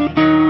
Música